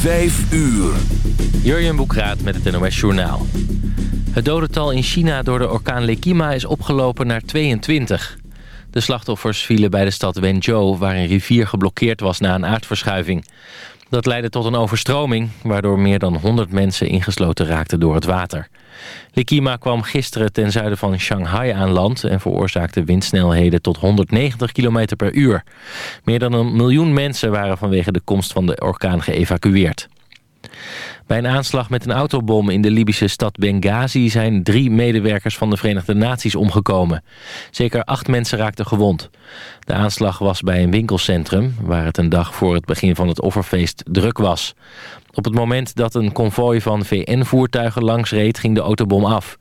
Vijf uur. Jurjen Boekraat met het NOS Journaal. Het dodental in China door de orkaan Lekima is opgelopen naar 22. De slachtoffers vielen bij de stad Wenzhou... waar een rivier geblokkeerd was na een aardverschuiving. Dat leidde tot een overstroming... waardoor meer dan 100 mensen ingesloten raakten door het water. Lekima kwam gisteren ten zuiden van Shanghai aan land... en veroorzaakte windsnelheden tot 190 km per uur. Meer dan een miljoen mensen waren vanwege de komst van de orkaan geëvacueerd. Bij een aanslag met een autobom in de Libische stad Benghazi... zijn drie medewerkers van de Verenigde Naties omgekomen. Zeker acht mensen raakten gewond. De aanslag was bij een winkelcentrum... waar het een dag voor het begin van het offerfeest druk was. Op het moment dat een konvooi van VN-voertuigen langsreed... ging de autobom af.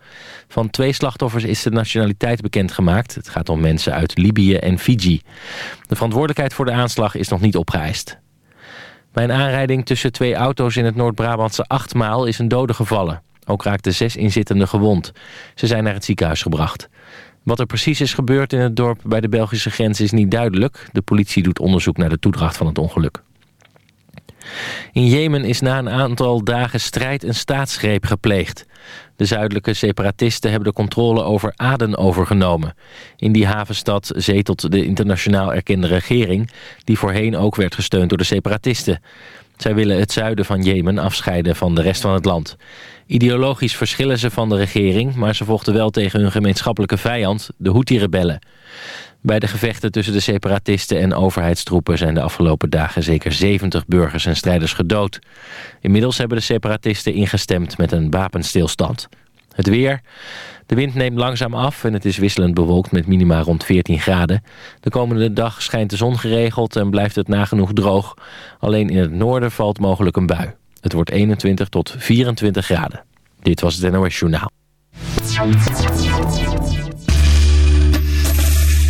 Van twee slachtoffers is de nationaliteit bekendgemaakt. Het gaat om mensen uit Libië en Fiji. De verantwoordelijkheid voor de aanslag is nog niet opgeëist. Bij een aanrijding tussen twee auto's in het Noord-Brabantse Achtmaal is een dode gevallen. Ook raakten zes inzittenden gewond. Ze zijn naar het ziekenhuis gebracht. Wat er precies is gebeurd in het dorp bij de Belgische grens is niet duidelijk. De politie doet onderzoek naar de toedracht van het ongeluk. In Jemen is na een aantal dagen strijd een staatsgreep gepleegd. De zuidelijke separatisten hebben de controle over Aden overgenomen. In die havenstad zetelt de internationaal erkende regering... die voorheen ook werd gesteund door de separatisten. Zij willen het zuiden van Jemen afscheiden van de rest van het land. Ideologisch verschillen ze van de regering... maar ze vochten wel tegen hun gemeenschappelijke vijand, de Houthi-rebellen. Bij de gevechten tussen de separatisten en overheidstroepen... zijn de afgelopen dagen zeker 70 burgers en strijders gedood. Inmiddels hebben de separatisten ingestemd met een wapenstilstand. Het weer. De wind neemt langzaam af en het is wisselend bewolkt met minima rond 14 graden. De komende dag schijnt de zon geregeld en blijft het nagenoeg droog. Alleen in het noorden valt mogelijk een bui. Het wordt 21 tot 24 graden. Dit was het NOS Journaal.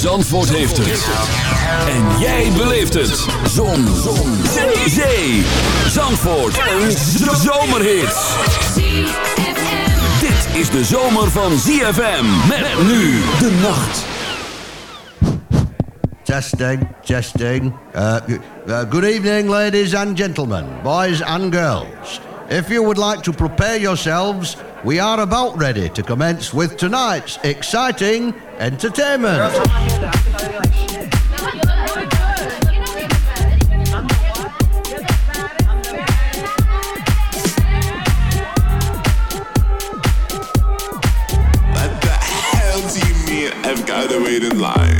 Zandvoort heeft het. En jij beleeft het. Zon. Zon. Zee. Zee. Zandvoort. Een zomerhit. Dit is de zomer van ZFM. Met nu de nacht. Testing, testing. Uh, good evening, ladies and gentlemen, boys and girls. If you would like to prepare yourselves, we are about ready to commence with tonight's exciting entertainment. I've got to wait in line?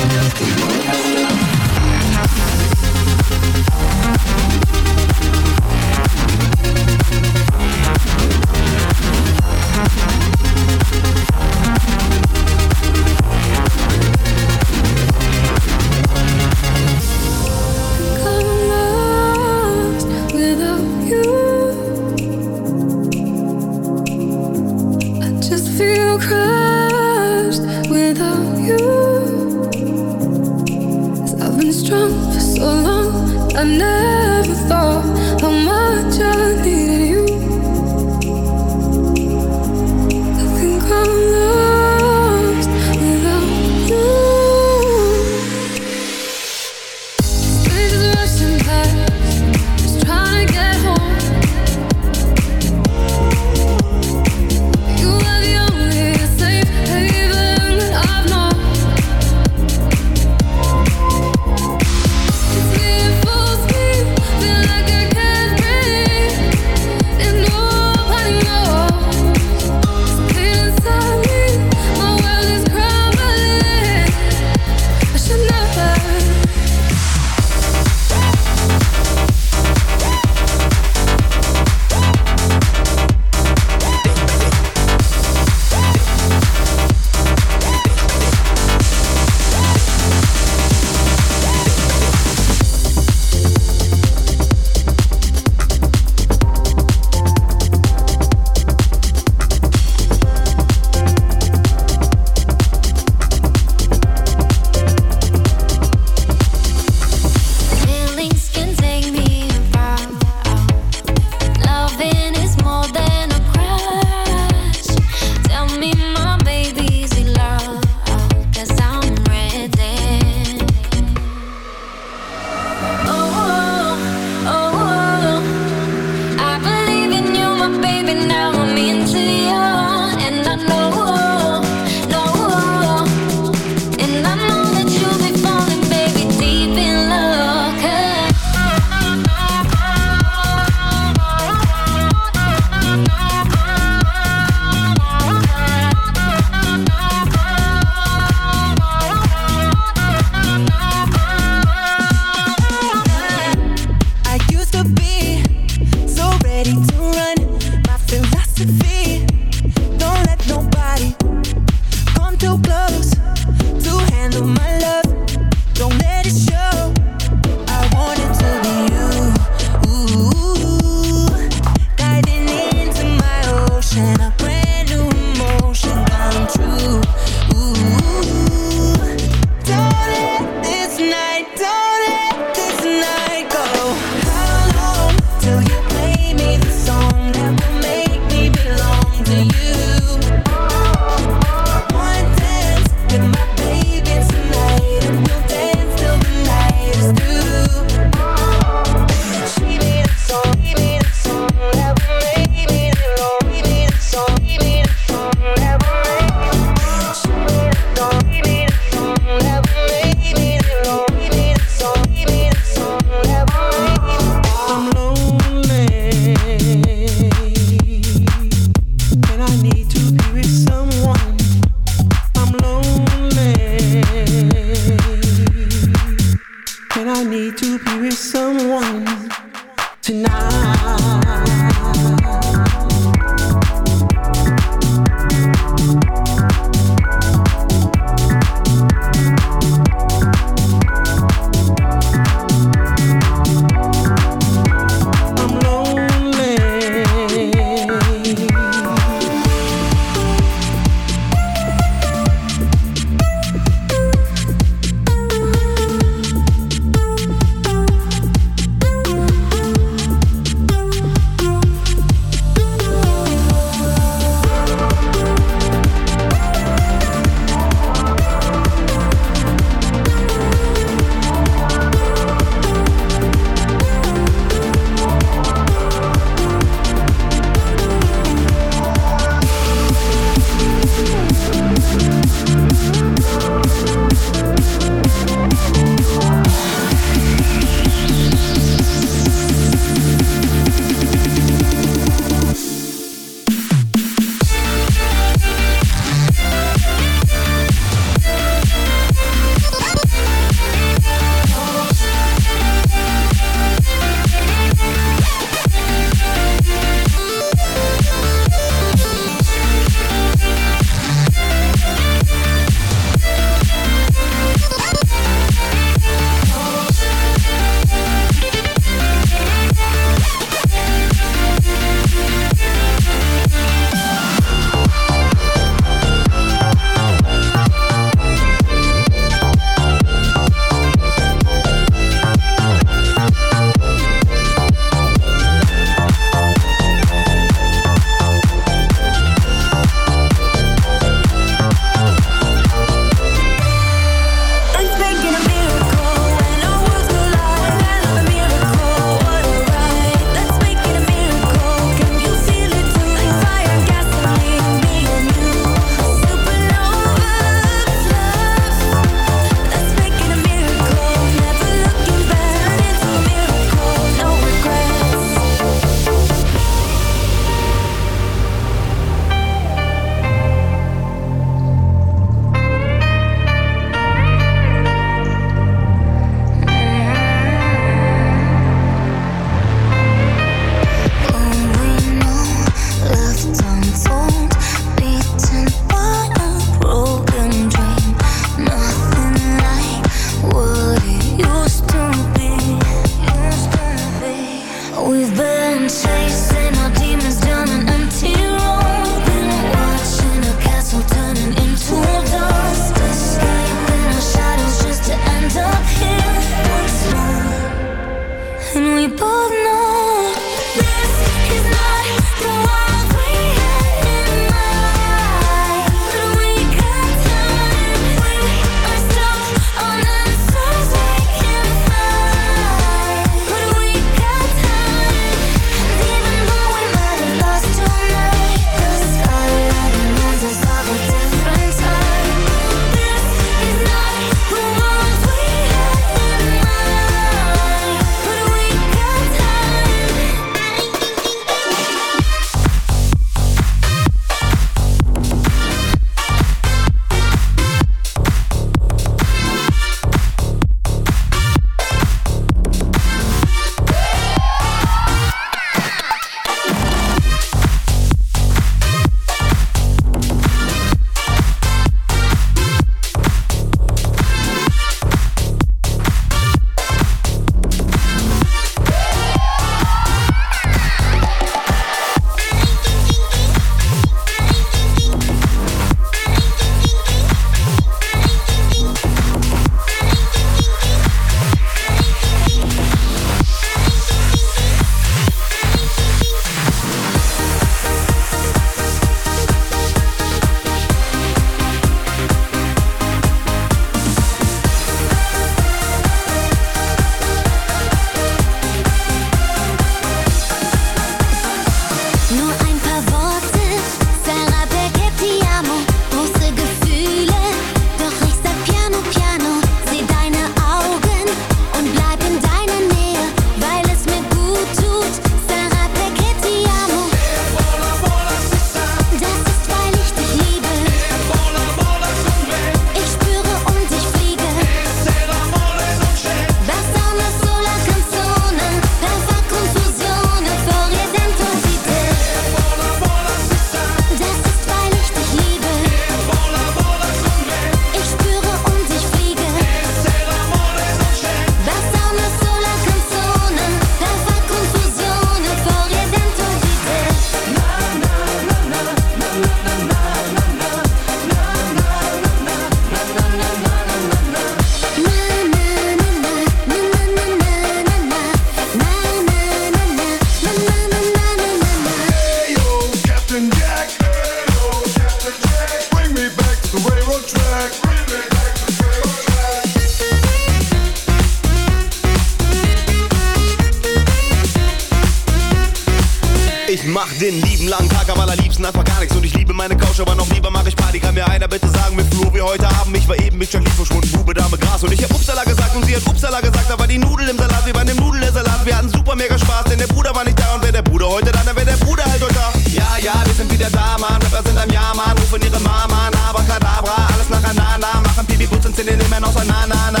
mega Spaß, denn der Bruder war nicht da. Und wäre der Bruder heute da, dann wäre der Bruder halt heute da. Ja, ja, wir sind wieder da, Mann, Rapper sind am Jahr, Mann, rufen ihre Mama, Nabakadabra, alles nach Anana, machen Pipi, putzen, zählen immer noch so, na.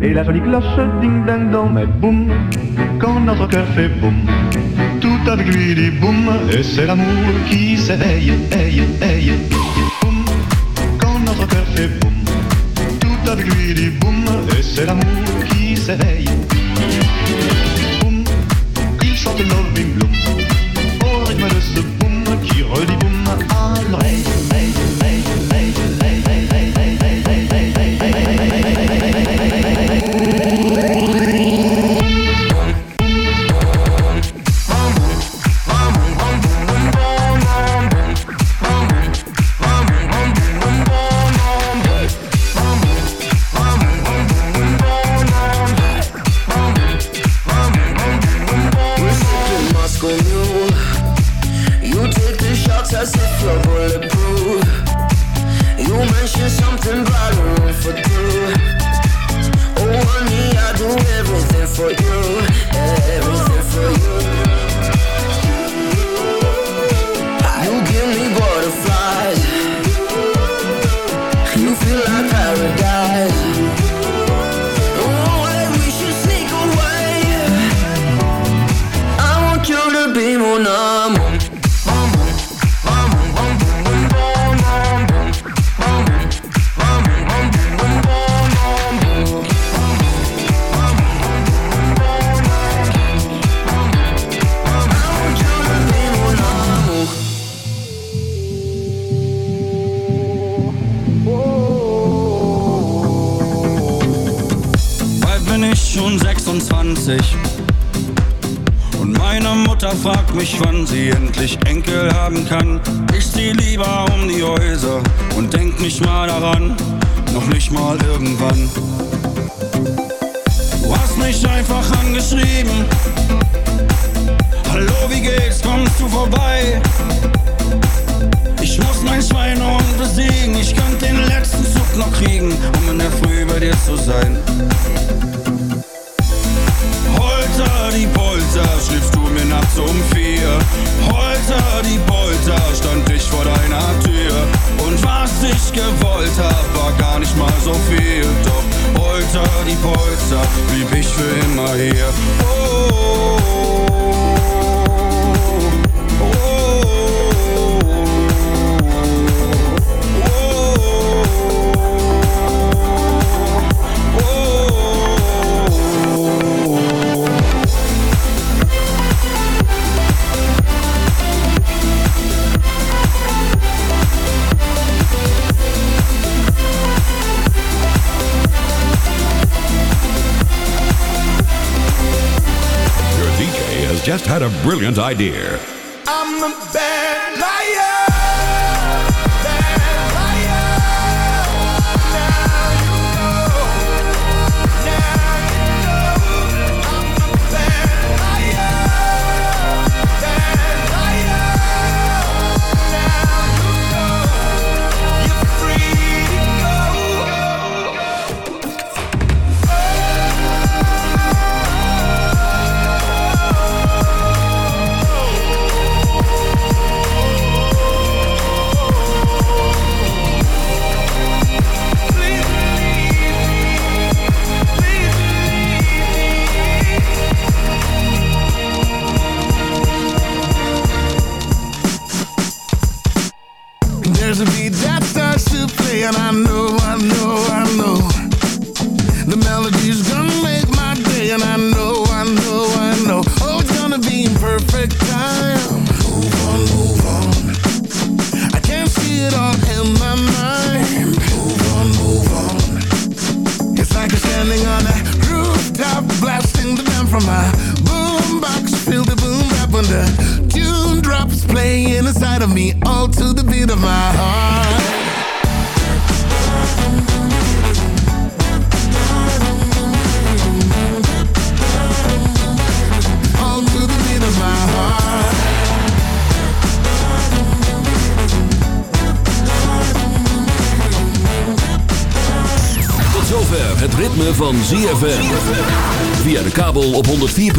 et la jolie cloche ding ding dong, mais boum, quand notre cœur fait boum, tout avec lui dit boum, et c'est l'amour qui s'éveille, hey, hey, boum, quand notre cœur fait boum, tout avec lui dit boum, et c'est l'amour qui s'éveille. brilliant idea.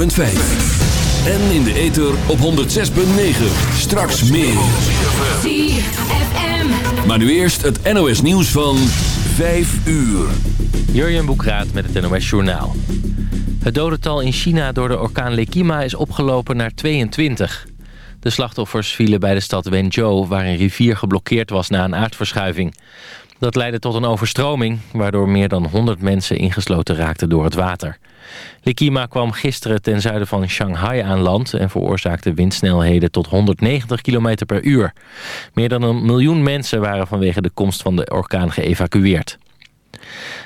En in de ether op 106.9. Straks meer. Maar nu eerst het NOS nieuws van 5 uur. Jurjen Boekraat met het NOS Journaal. Het dodental in China door de orkaan Lekima is opgelopen naar 22. De slachtoffers vielen bij de stad Wenzhou... waar een rivier geblokkeerd was na een aardverschuiving. Dat leidde tot een overstroming... waardoor meer dan 100 mensen ingesloten raakten door het water. Lekima kwam gisteren ten zuiden van Shanghai aan land... en veroorzaakte windsnelheden tot 190 km per uur. Meer dan een miljoen mensen waren vanwege de komst van de orkaan geëvacueerd.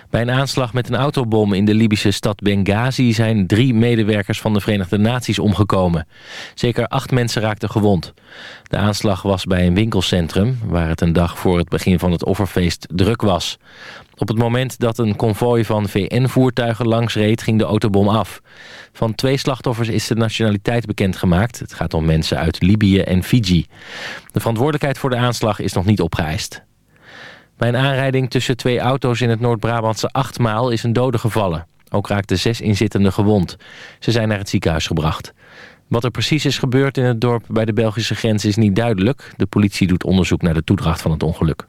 Bij een aanslag met een autobom in de Libische stad Benghazi... zijn drie medewerkers van de Verenigde Naties omgekomen. Zeker acht mensen raakten gewond. De aanslag was bij een winkelcentrum... waar het een dag voor het begin van het offerfeest druk was. Op het moment dat een konvooi van VN-voertuigen langsreed... ging de autobom af. Van twee slachtoffers is de nationaliteit bekendgemaakt. Het gaat om mensen uit Libië en Fiji. De verantwoordelijkheid voor de aanslag is nog niet opgeëist. Bij een aanrijding tussen twee auto's in het Noord-Brabantse Achtmaal is een dode gevallen. Ook raakten zes inzittenden gewond. Ze zijn naar het ziekenhuis gebracht. Wat er precies is gebeurd in het dorp bij de Belgische grens is niet duidelijk. De politie doet onderzoek naar de toedracht van het ongeluk.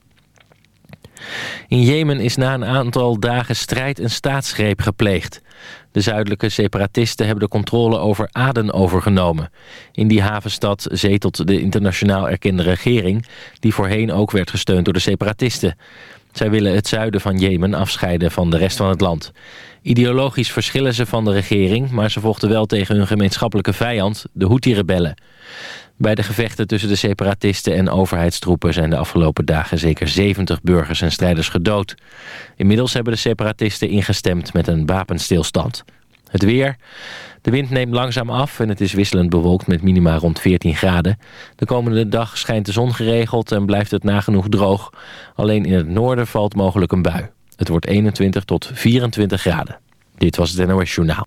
In Jemen is na een aantal dagen strijd een staatsgreep gepleegd. De zuidelijke separatisten hebben de controle over Aden overgenomen. In die havenstad zetelt de internationaal erkende regering... die voorheen ook werd gesteund door de separatisten. Zij willen het zuiden van Jemen afscheiden van de rest van het land. Ideologisch verschillen ze van de regering... maar ze vochten wel tegen hun gemeenschappelijke vijand, de Houthi-rebellen. Bij de gevechten tussen de separatisten en overheidstroepen... zijn de afgelopen dagen zeker 70 burgers en strijders gedood. Inmiddels hebben de separatisten ingestemd met een wapenstilstand. Het weer. De wind neemt langzaam af en het is wisselend bewolkt met minima rond 14 graden. De komende dag schijnt de zon geregeld en blijft het nagenoeg droog. Alleen in het noorden valt mogelijk een bui. Het wordt 21 tot 24 graden. Dit was het NOS Journaal.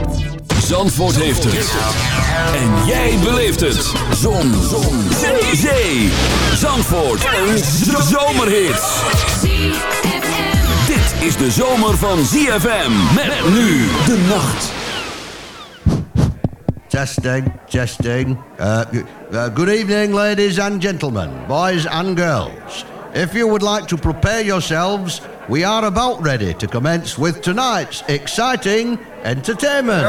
Zandvoort heeft het. En jij beleeft het. Zon. Zon. Zee. Zandvoort. Een zomerhit. Dit is de zomer van ZFM. Met nu de nacht. Testing, testing. Uh, uh, good evening, ladies and gentlemen, boys and girls. If you would like to prepare yourselves, we are about ready to commence with tonight's exciting entertainment.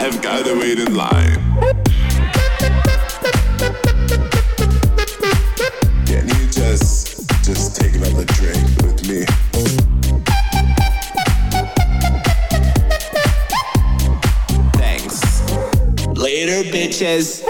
I've got to wait in line? Thanks. Later, bitches.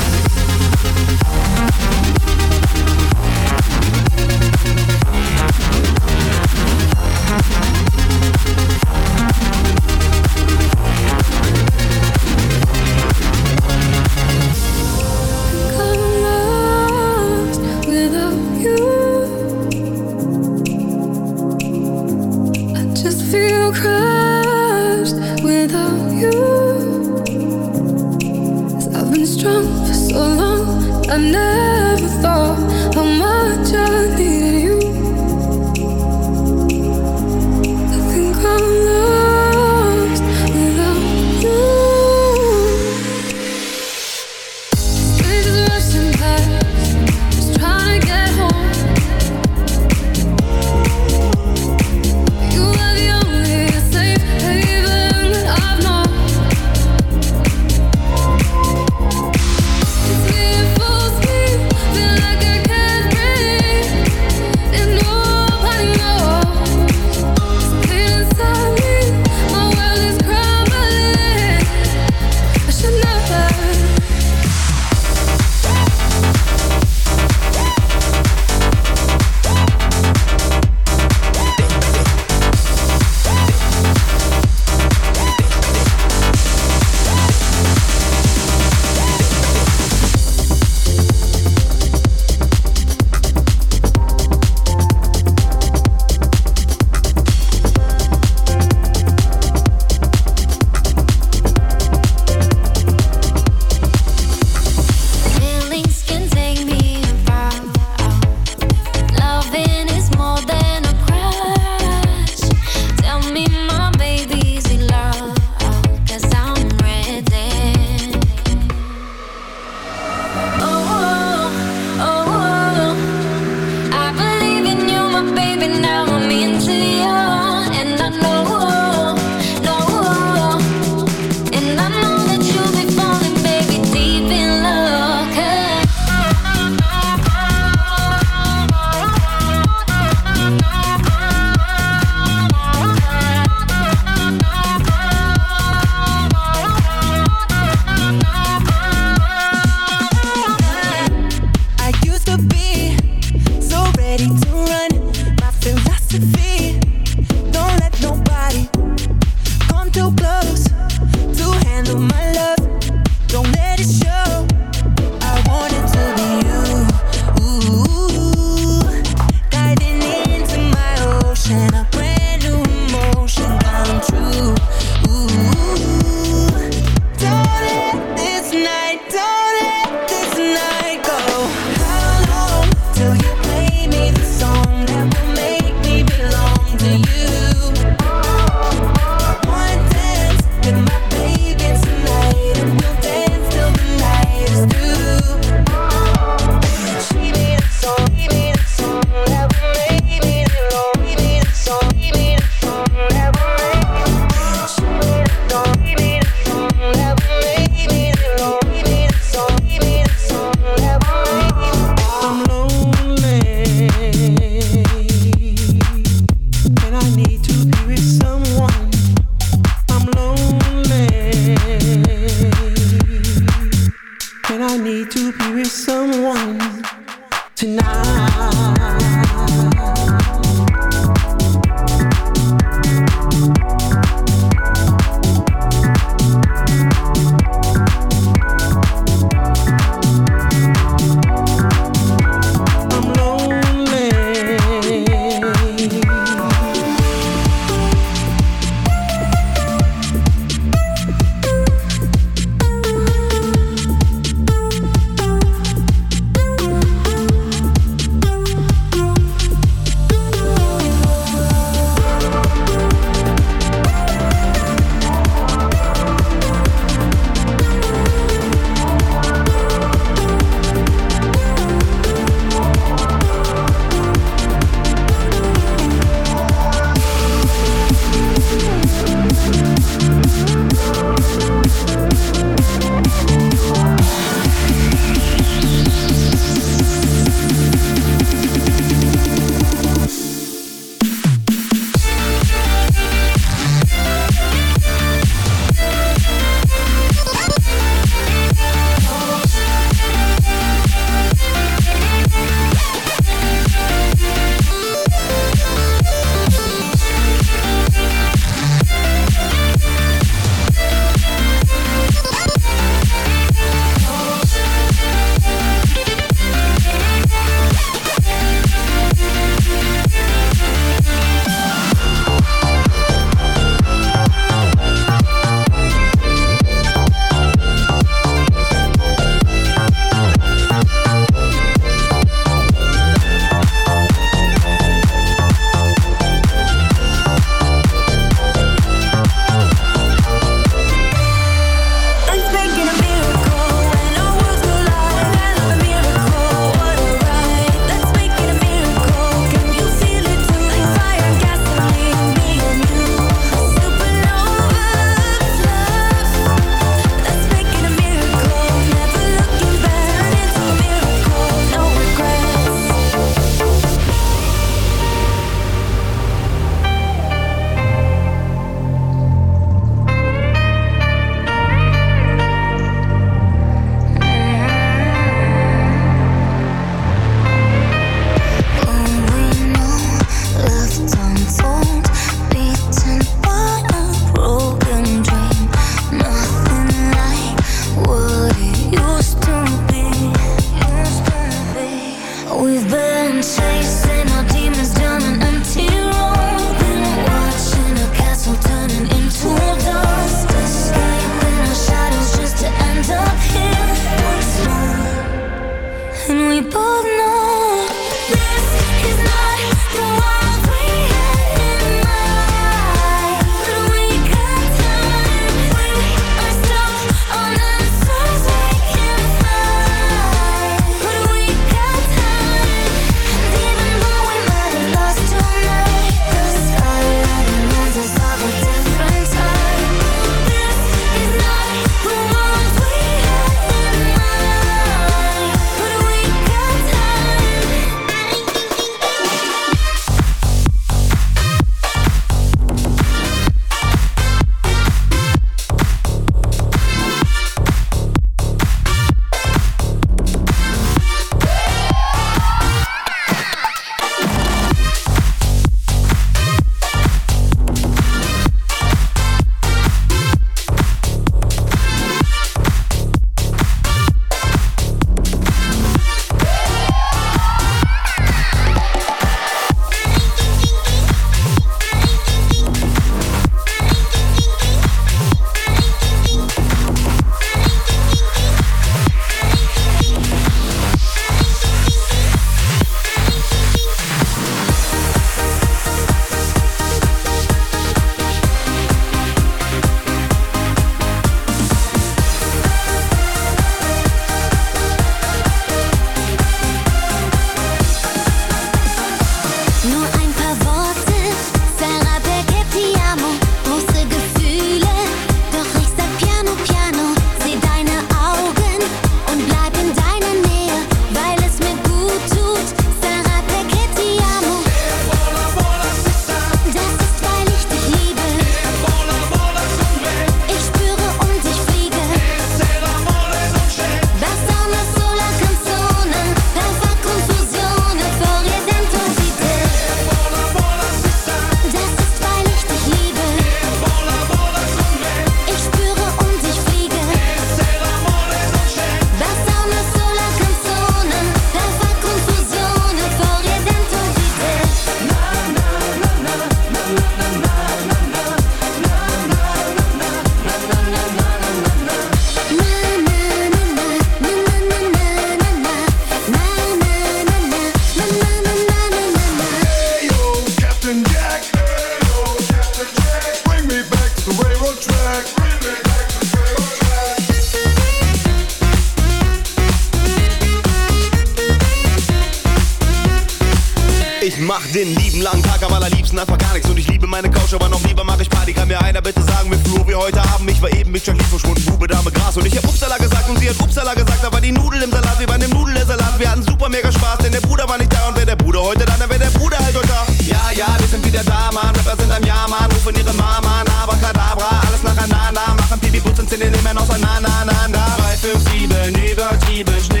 bądź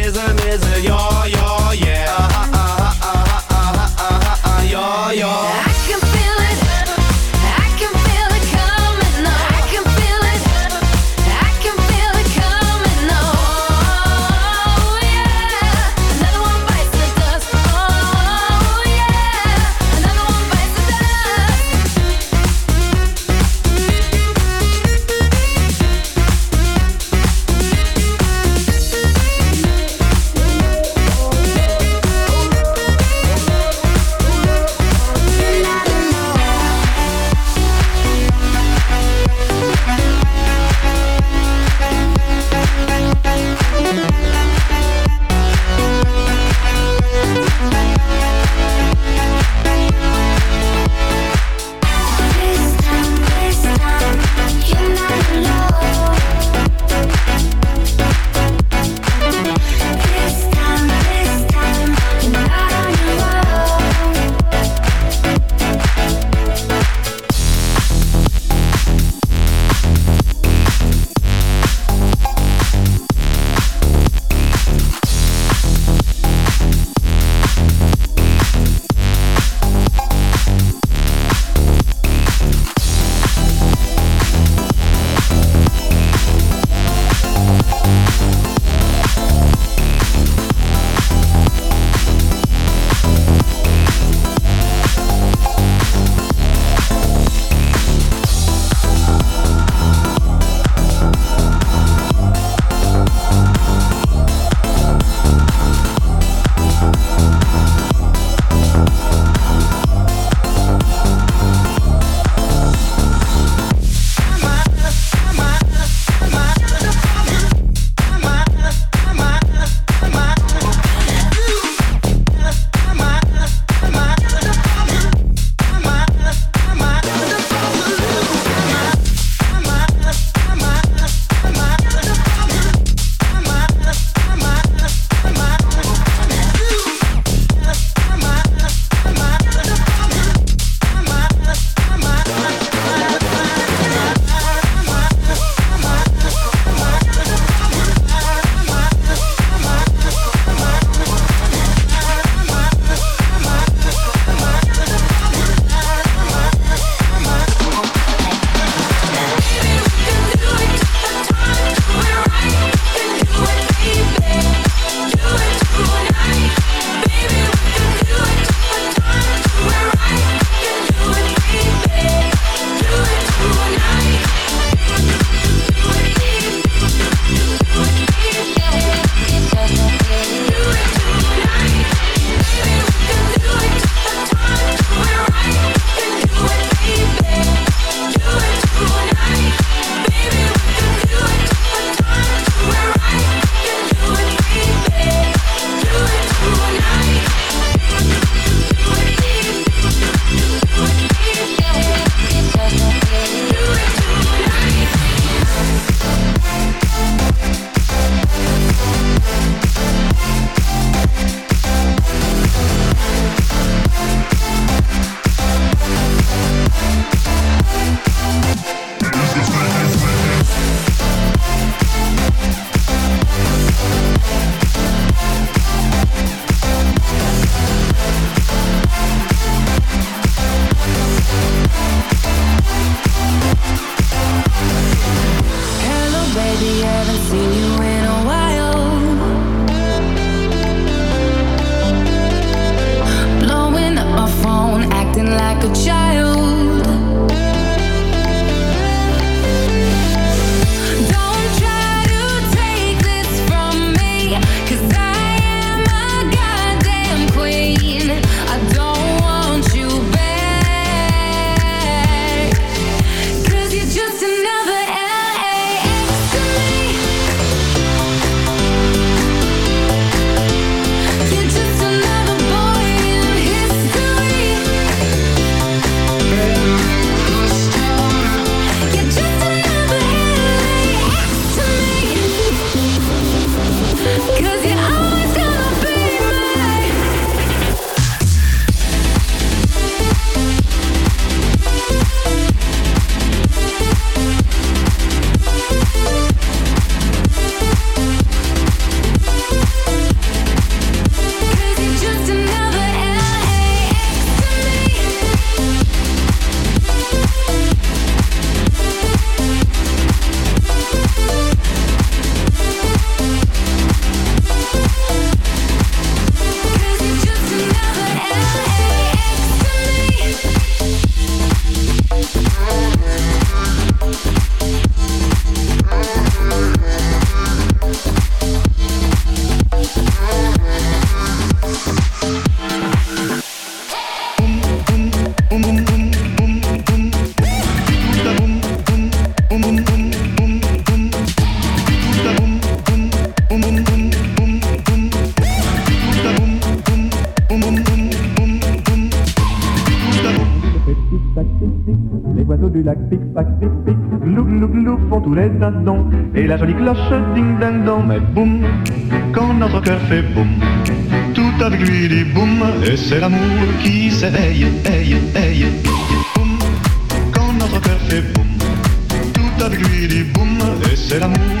pic pac pic pic, glou glou glou font tous les dindons. Et la jolie cloche ding ding dong, mais boum, quand notre cœur fait boum, tout avec lui dit boum, et c'est l'amour qui s'éveille, aïe, aïe, boum, quand notre cœur fait boum, tout avec lui dit boum, et c'est l'amour